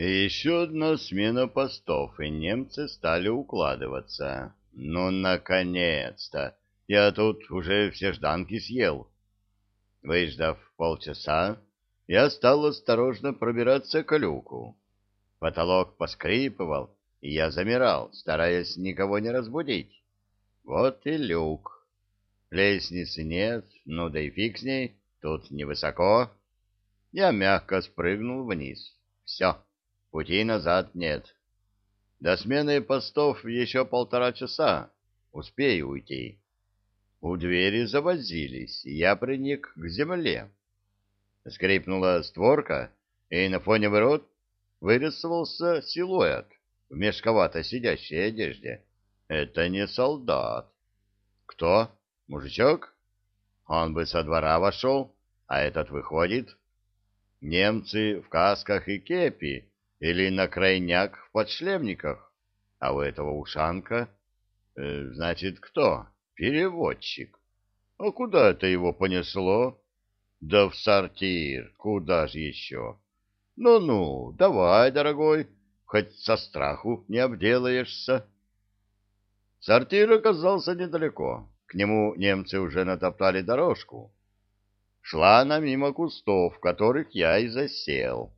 Еще одна смена постов, и немцы стали укладываться. Ну, наконец-то! Я тут уже все жданки съел. Выждав полчаса, я стал осторожно пробираться к люку. Потолок поскрипывал, и я замирал, стараясь никого не разбудить. Вот и люк. Лестницы нет, ну да и фиг с ней, тут невысоко. Я мягко спрыгнул вниз. Все, пути назад нет. До смены постов еще полтора часа. Успею уйти. У двери завозились, и я приник к земле. Скрипнула створка, и на фоне ворот вырисовался силуэт в мешковато сидящей одежде. Это не солдат. Кто? Мужичок? Он бы со двора вошел, а этот выходит. Немцы в касках и кепи или на крайняк в подшлемниках, а у этого ушанка. Э, значит, кто? Переводчик. А куда это его понесло? Да в сортир. Куда же еще? Ну-ну, давай, дорогой, хоть со страху не обделаешься. Сортир оказался недалеко. К нему немцы уже натоптали дорожку шла она мимо кустов, в которых я и засел.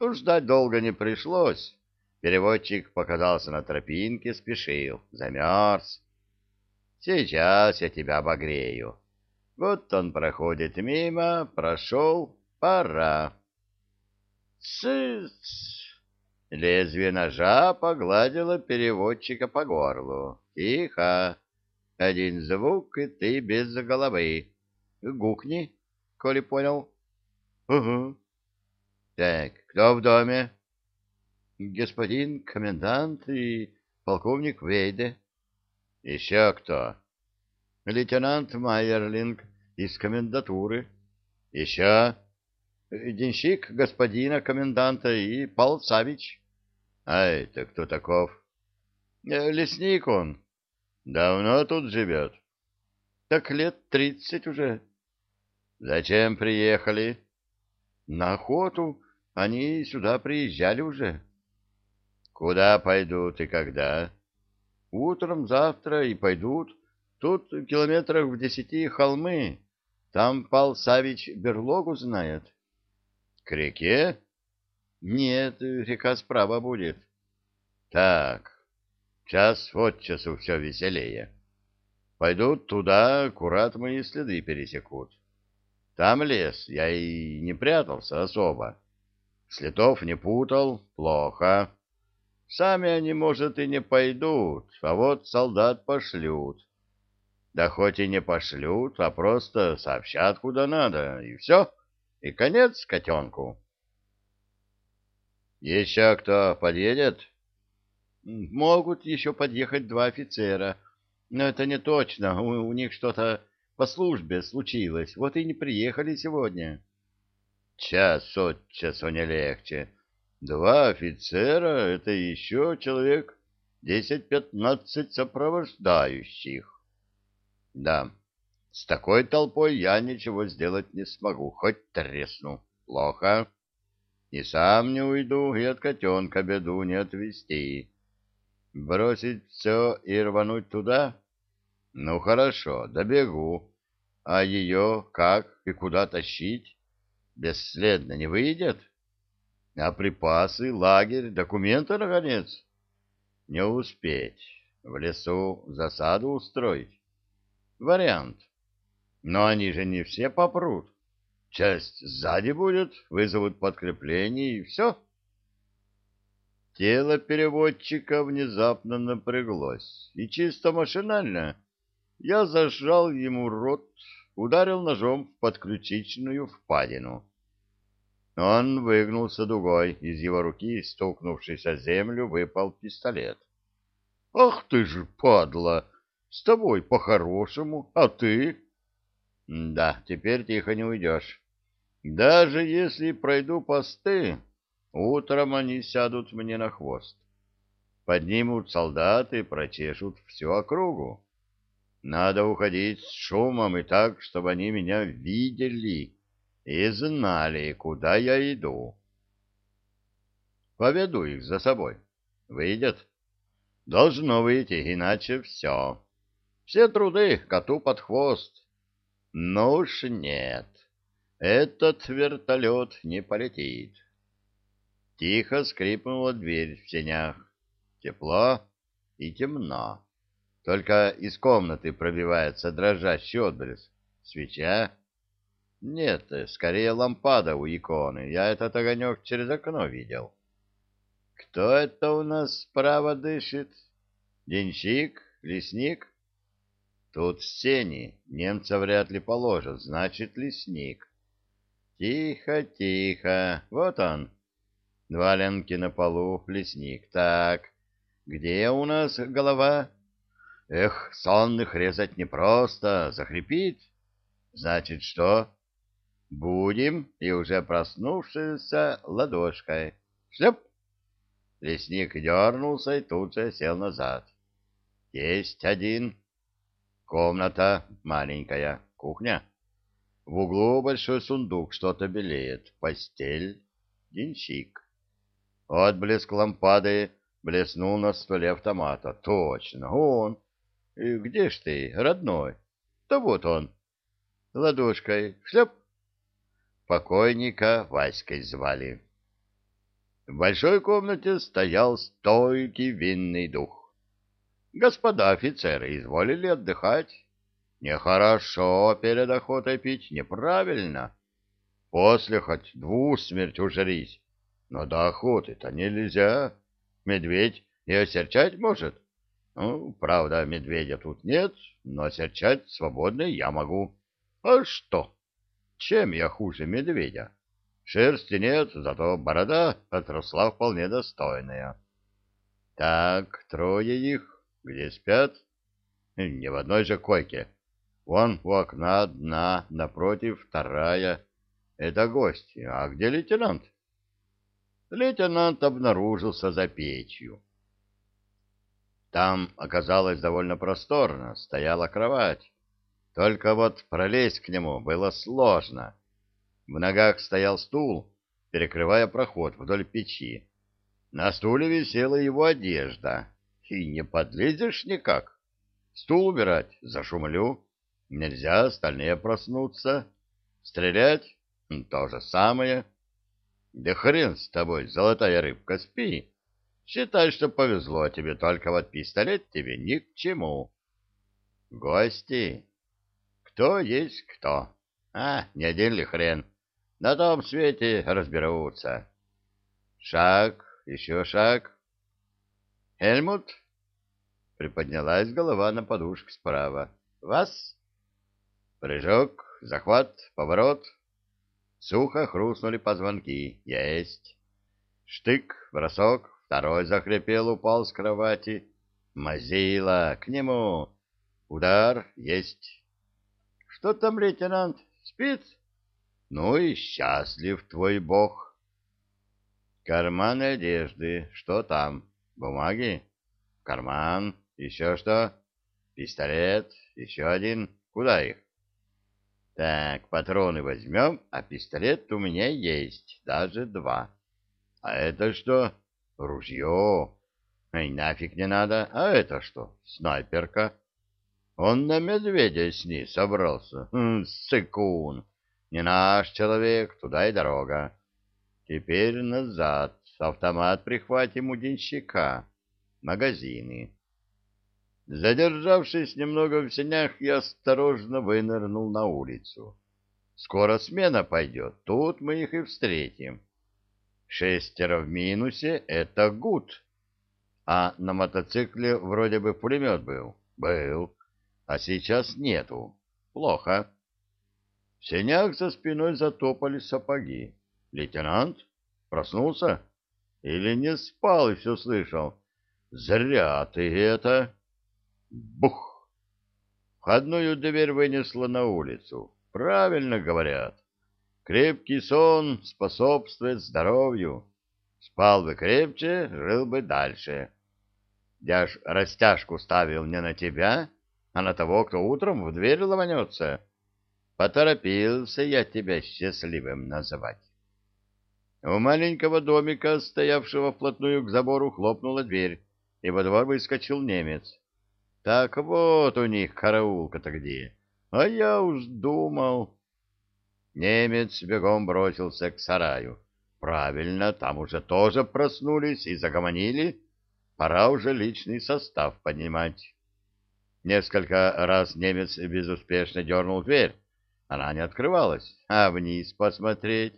Ждать долго не пришлось. Переводчик показался на тропинке, спешил, замерз. Сейчас я тебя обогрею. Вот он проходит мимо, прошел, пора. Цыц! Лезвие ножа погладило переводчика по горлу. Тихо. Один звук, и ты без головы. Гукни, коли понял. Угу. Так, кто в доме? Господин комендант и полковник Вейде. Еще кто? Лейтенант Майерлинг из комендатуры. Еще денщик господина коменданта и Павел Савич. А это кто таков? Лесник он. Давно тут живет. Так лет тридцать уже. Зачем приехали? На охоту. Они сюда приезжали уже. Куда пойдут и когда? Утром завтра и пойдут. Тут километрах в десяти холмы. Там Пал Савич берлогу знает. К реке? Нет, река справа будет. Так, час от часу все веселее. Пойдут туда, аккурат мои следы пересекут. Там лес, я и не прятался особо. Следов не путал, плохо. Сами они, может, и не пойдут, а вот солдат пошлют. Да хоть и не пошлют, а просто сообщат, куда надо, и все, и конец котенку. Еще кто подъедет? Могут еще подъехать два офицера, но это не точно, у, у них что-то по службе случилось, вот и не приехали сегодня. Час от часу не легче. Два офицера — это еще человек десять-пятнадцать сопровождающих. Да, с такой толпой я ничего сделать не смогу, хоть тресну. Плохо. И сам не уйду, и от котенка беду не отвести. Бросить все и рвануть туда? Ну, хорошо, добегу. А ее как и куда тащить? Бесследно не выйдет? А припасы, лагерь, документы, наконец? Не успеть. В лесу засаду устроить? Вариант. Но они же не все попрут. Часть сзади будет, вызовут подкрепление, и все. Тело переводчика внезапно напряглось, и чисто машинально я зажал ему рот, ударил ножом в подключичную впадину. Он выгнулся дугой, из его руки, стукнувшись о землю, выпал пистолет. — Ах ты же, падла! С тобой по-хорошему, а ты? — Да, теперь тихо не уйдешь. Даже если пройду посты, утром они сядут мне на хвост. Поднимут солдаты, прочешут всю округу. Надо уходить с шумом и так, чтобы они меня видели и знали, куда я иду. Поведу их за собой. Выйдет? Должно выйти, иначе все. Все труды коту под хвост. Ну уж нет, этот вертолет не полетит. Тихо скрипнула дверь в сенях. Тепло и темно. Только из комнаты пробивается дрожащий отблеск. Свеча? Нет, скорее лампада у иконы. Я этот огонек через окно видел. Кто это у нас справа дышит? Денщик? Лесник? Тут сени, немца вряд ли положат, значит, лесник. Тихо, тихо, вот он. Валенки на полу, лесник. Так, где у нас голова? Эх, сонных резать непросто, захрипит. Значит, что? Будем, и уже проснувшийся ладошкой. Шлеп! Лесник дернулся и тут же сел назад. Есть один. Комната маленькая, кухня. В углу большой сундук, что-то белеет. Постель, денщик. Отблеск лампады блеснул на столе автомата. Точно, он. И где ж ты, родной? Да вот он. Ладошкой. Шлеп. Покойника Васькой звали. В большой комнате стоял стойкий винный дух. Господа офицеры изволили отдыхать. Нехорошо перед охотой пить, неправильно. После хоть двусмерть ужрись, но до охоты-то нельзя. Медведь и осерчать может. Ну, правда, медведя тут нет, но осерчать свободно я могу. А что? Чем я хуже медведя? Шерсти нет, зато борода отросла вполне достойная. Так, трое их, где спят? Не в одной же койке. Вон у окна одна, напротив вторая. Это гости. А где лейтенант? Лейтенант обнаружился за печью. Там оказалось довольно просторно, стояла кровать. Только вот пролезть к нему было сложно. В ногах стоял стул, перекрывая проход вдоль печи. На стуле висела его одежда, и не подлезешь никак. Стул убирать зашумлю. Нельзя, остальные проснутся. Стрелять — то же самое. Да хрен с тобой, золотая рыбка, спи. Считай, что повезло тебе, только вот пистолет тебе ни к чему. Гости? Кто есть кто? А, не один ли хрен? На том свете разберутся. Шаг, еще шаг. Хельмут? Приподнялась голова на подушке справа. Вас? Прыжок, захват, поворот. Сухо хрустнули позвонки. Есть. Штык, бросок, второй захрипел, упал с кровати. Мазила, к нему. Удар, есть. Что там, лейтенант, спит? Ну и счастлив твой бог. Карманы одежды, что там? Бумаги? Карман. Еще что? Пистолет. Еще один. Куда их? Так, патроны возьмем, а пистолет у меня есть, даже два. А это что? Ружье. Эй, нафиг не надо. А это что? Снайперка. Он на медведя с ней собрался. Хм, сыкун. Не наш человек, туда и дорога. Теперь назад. Автомат прихватим у денщика магазины. Задержавшись немного в сенях, я осторожно вынырнул на улицу. Скоро смена пойдет, тут мы их и встретим. Шестеро в минусе — это гуд. А на мотоцикле вроде бы пулемет был. Был. А сейчас нету. Плохо. В сенях за спиной затопали сапоги. Лейтенант? Проснулся? Или не спал и все слышал? Зря ты это. Бух! Входную дверь вынесла на улицу. Правильно говорят. Крепкий сон способствует здоровью. Спал бы крепче, жил бы дальше. Я ж растяжку ставил не на тебя, а на того, кто утром в дверь ломанется. Поторопился я тебя счастливым называть. У маленького домика, стоявшего вплотную к забору, хлопнула дверь, и во двор выскочил немец. Так вот у них караулка-то где. А я уж думал... Немец бегом бросился к сараю. Правильно, там уже тоже проснулись и загомонили. Пора уже личный состав поднимать. Несколько раз немец безуспешно дернул дверь. Она не открывалась. А вниз посмотреть?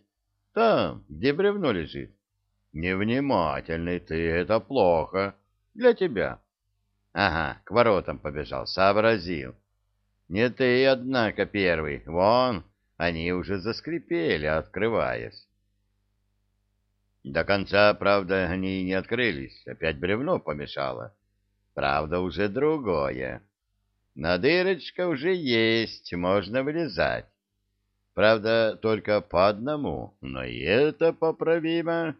Там, где бревно лежит. Невнимательный ты, это плохо. Для тебя. Ага, к воротам побежал, сообразил. Не ты, однако, первый. Вон, они уже заскрипели, открываясь. До конца, правда, они не открылись. Опять бревно помешало. Правда, уже другое. На дырочка уже есть, можно вылезать. Правда, только по одному, но и это поправимо.